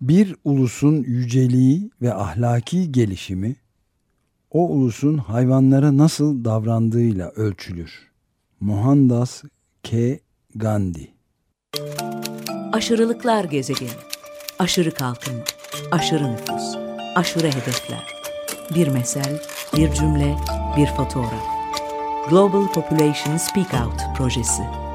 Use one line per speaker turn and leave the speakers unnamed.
Bir ulusun yüceliği ve ahlaki gelişimi o ulusun hayvanlara nasıl davrandığıyla ölçülür. Mohandas K. Gandhi
Aşırılıklar gezegeni. Aşırı kalkınma, aşırı nüfus, aşırı hedefler. Bir mesel, bir cümle, bir fotoğraf. Global Population Speak Out projesi.